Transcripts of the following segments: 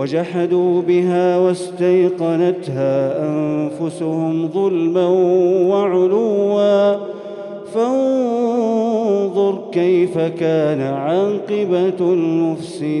وجحدوا بها واستيقنتها أنفسهم ظلما وعلوا. فانظر كيف كان عاقبة المفسدين.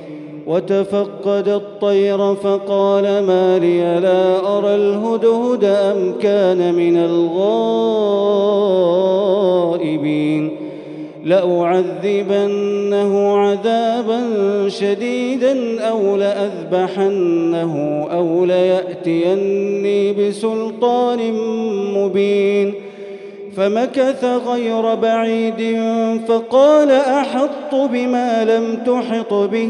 وتفقد الطير فقال ما لي لا أرى الهدهد أم كان من الغائبين لأعذبنه عذابا شديدا أو لأذبحنه أو ليأتيني بسلطان مبين فمكث غير بعيد فقال أحط بما لم تحط به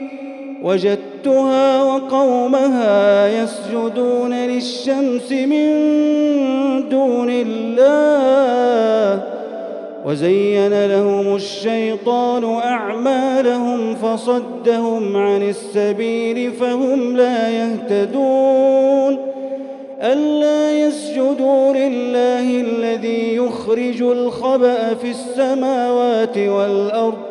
وجدتها وقومها يسجدون للشمس من دون الله وزين لهم الشيطان أعمالهم فصدهم عن السبيل فهم لا يهتدون ألا يسجدوا لله الذي يخرج الخبأ في السماوات والأرض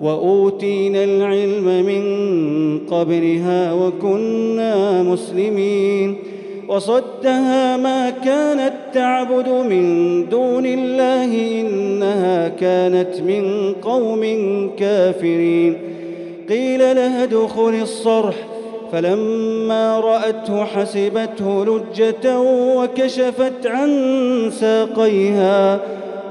وأوتينا العلم من قبلها وكنا مسلمين وصدها ما كانت تعبد من دون الله إنها كانت من قوم كافرين قيل لها ادخل الصرح فلما رأته حسبته لجة وكشفت عن ساقيها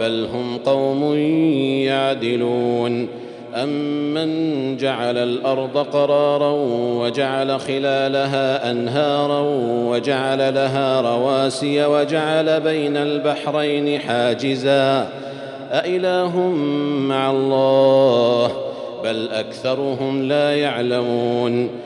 بل هم قوم يعدلون. أمن جعل الأرض قرارا وجعل خلالها أنهارا وجعل لها رواسي وجعل بين البحرين حاجزا. أإله مع الله؟ بل أكثرهم لا يعلمون.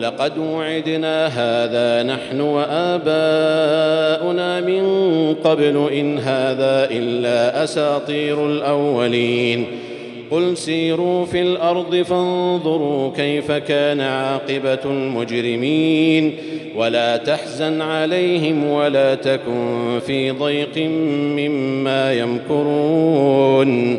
لقد وعدنا هذا نحن وآباؤنا من قبل إن هذا إلا أساطير الأولين. قل سيروا في الأرض فانظروا كيف كان عاقبة المجرمين. ولا تحزن عليهم ولا تكن في ضيق مما يمكرون.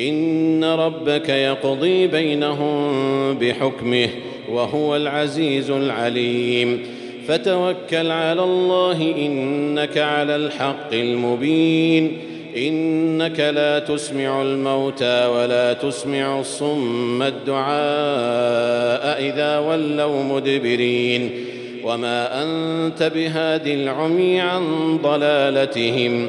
إن ربك يقضي بينهم بحكمه وهو العزيز العليم. فتوكل على الله إنك على الحق المبين. إنك لا تسمع الموتى ولا تسمع الصم الدعاء إذا ولوا مدبرين. وما أنت بهاد العمي عن ضلالتهم.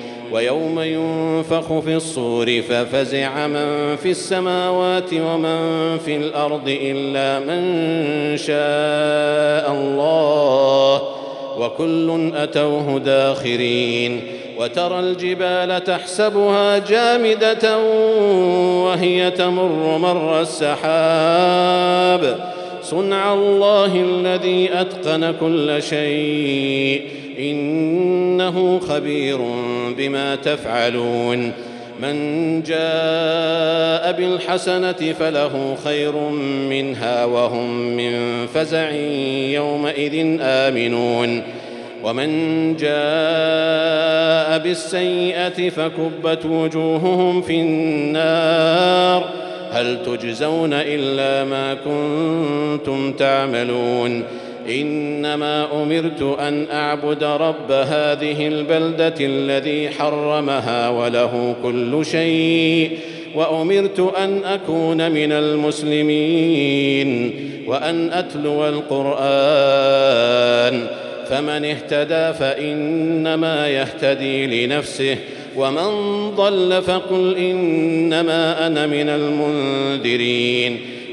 ويوم ينفخ في الصور ففزع من في السماوات ومن في الأرض إلا من شاء الله وكل أتوه داخرين وترى الجبال تحسبها جامدة وهي تمر مر السحاب صنع الله الذي أتقن كل شيء إنه خبير بما تفعلون. من جاء بالحسنة فله خير منها وهم من فزع يومئذ آمنون. ومن جاء بالسيئة فكبت وجوههم في النار. هل تجزون إلا ما كنتم تعملون؟ إنما أمرت أن أعبد رب هذه البلدة الذي حرمها وله كل شيء وأمرت أن أكون من المسلمين وأن أتلو القرآن فمن اهتدى فإنما يهتدي لنفسه ومن ضل فقل إنما أنا من المنذرين.